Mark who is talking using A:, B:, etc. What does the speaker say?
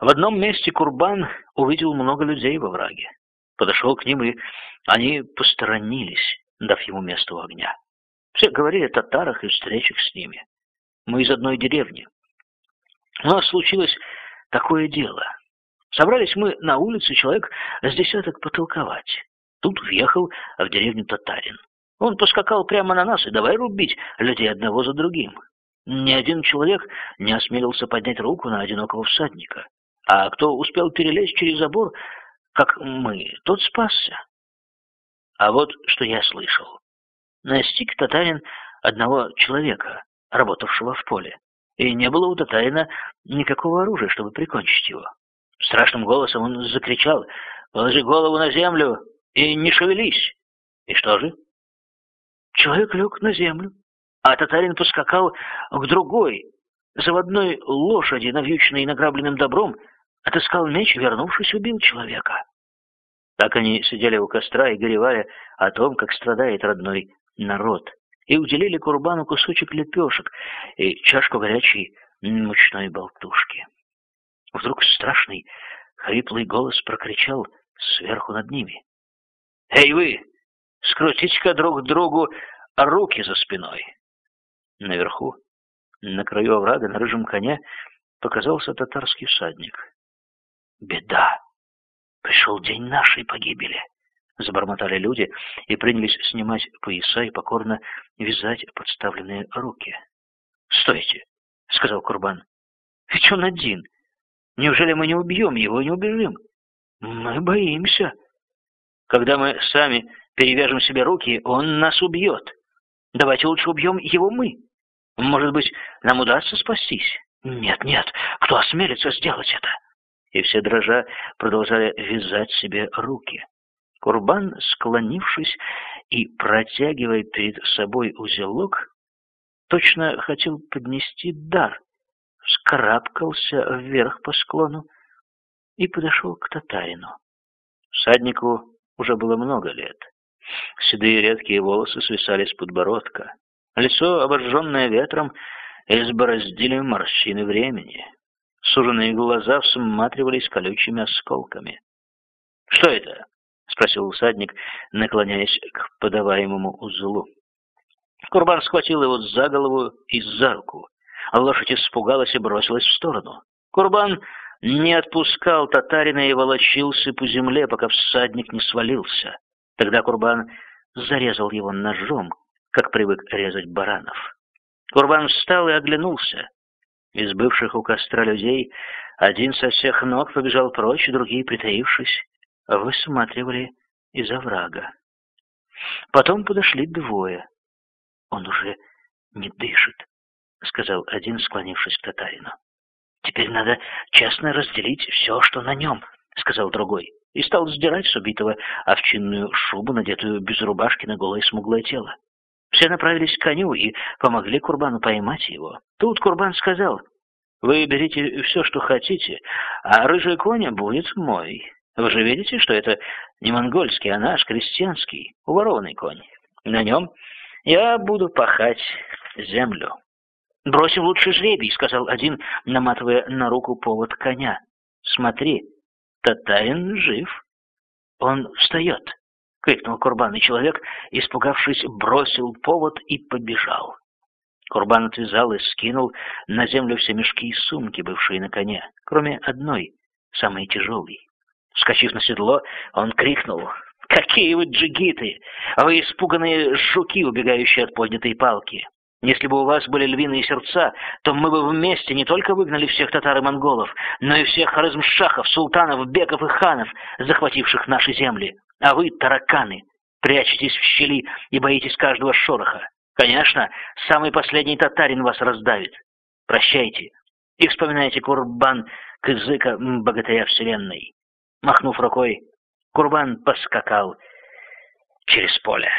A: В одном месте Курбан увидел много людей во враге. Подошел к ним, и они посторонились, дав ему место у огня. Все говорили о татарах и встречах с ними. Мы из одной деревни. У нас случилось такое дело. Собрались мы на улице, человек с десяток потолковать. Тут въехал в деревню татарин. Он поскакал прямо на нас и давай рубить людей одного за другим. Ни один человек не осмелился поднять руку на одинокого всадника. А кто успел перелезть через забор, как мы, тот спасся. А вот что я слышал. Настиг татарин одного человека, работавшего в поле, и не было у татарина никакого оружия, чтобы прикончить его. Страшным голосом он закричал «Положи голову на землю и не шевелись!» И что же? Человек лег на землю, а татарин поскакал к другой, заводной лошади, навьюченной награбленным добром, отыскал меч, вернувшись, убил человека. Так они сидели у костра и горевали о том, как страдает родной народ, и уделили Курбану кусочек лепешек и чашку горячей мучной болтушки. Вдруг страшный, хриплый голос прокричал сверху над ними. «Эй вы, скрутите-ка друг другу руки за спиной!» Наверху, на краю оврага, на рыжем коне, показался татарский всадник. «Беда! Пришел день нашей погибели!» Забормотали люди и принялись снимать пояса и покорно вязать подставленные руки. «Стойте!» — сказал Курбан. «Ведь он один. Неужели мы не убьем его и не убежим?» «Мы боимся. Когда мы сами перевяжем себе руки, он нас убьет. Давайте лучше убьем его мы. Может быть, нам удастся спастись? Нет, нет, кто осмелится сделать это? И все дрожа продолжали вязать себе руки. Курбан, склонившись и протягивая перед собой узелок, точно хотел поднести дар, вскарабкался вверх по склону и подошел к татарину. Всаднику уже было много лет. Седые редкие волосы свисали с подбородка. Лицо, обожженное ветром, избороздили морщины времени. Суженные глаза всматривались колючими осколками. «Что это?» — спросил усадник, наклоняясь к подаваемому узлу. Курбан схватил его за голову и за руку. Лошадь испугалась и бросилась в сторону. Курбан не отпускал татарина и волочился по земле, пока всадник не свалился. Тогда Курбан зарезал его ножом, как привык резать баранов. Курбан встал и оглянулся. Из бывших у костра людей один со всех ног побежал прочь, другие, притаившись, высматривали из оврага. Потом подошли двое. «Он уже не дышит», — сказал один, склонившись к татарину. «Теперь надо честно разделить все, что на нем», — сказал другой и стал сдирать с убитого овчинную шубу, надетую без рубашки на голое смуглое тело. Все направились к коню и помогли Курбану поймать его. Тут Курбан сказал, «Вы берите все, что хотите, а рыжий коня будет мой. Вы же видите, что это не монгольский, а наш крестьянский, уворованный конь. На нем я буду пахать землю». «Бросим лучше жребий», — сказал один, наматывая на руку повод коня. «Смотри, Татарин жив. Он встает, крикнул Курбан, и человек, испугавшись, бросил повод и побежал. Курбан отвязал и скинул на землю все мешки и сумки, бывшие на коне, кроме одной, самой тяжелой. Вскочив на седло, он крикнул «Какие вы джигиты! Вы испуганные жуки, убегающие от поднятой палки! Если бы у вас были львиные сердца, то мы бы вместе не только выгнали всех татар и монголов, но и всех харизмшахов, султанов, беков и ханов, захвативших наши земли. А вы, тараканы, прячетесь в щели и боитесь каждого шороха. Конечно, самый последний татарин вас раздавит. Прощайте и вспоминайте Курбан Кызыка богатыря вселенной. Махнув рукой, Курбан поскакал через поле.